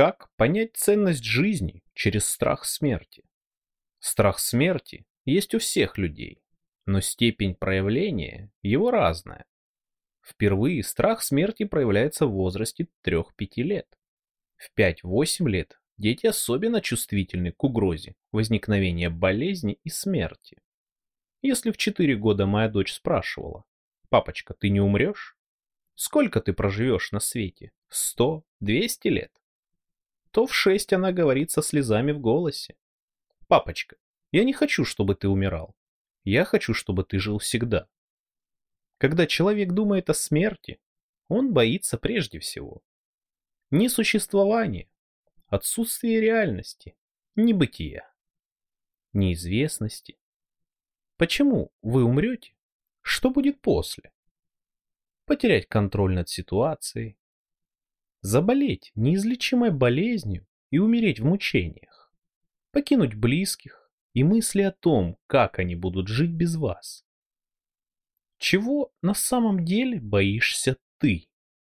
Как понять ценность жизни через страх смерти? Страх смерти есть у всех людей, но степень проявления его разная. Впервые страх смерти проявляется в возрасте 3-5 лет. В 5-8 лет дети особенно чувствительны к угрозе возникновения болезни и смерти. Если в 4 года моя дочь спрашивала, «Папочка, ты не умрешь? Сколько ты проживешь на свете? 100, 200 лет?» То в 6 она говорит со слезами в голосе, «Папочка, я не хочу, чтобы ты умирал. Я хочу, чтобы ты жил всегда. Когда человек думает о смерти, он боится прежде всего. Не существования, отсутствия реальности, небытия, неизвестности. Почему вы умрете? Что будет после? Потерять контроль над ситуацией, заболеть неизлечимой болезнью и умереть в мучениях, покинуть близких и мысли о том, как они будут жить без вас. Чего на самом деле боишься ты?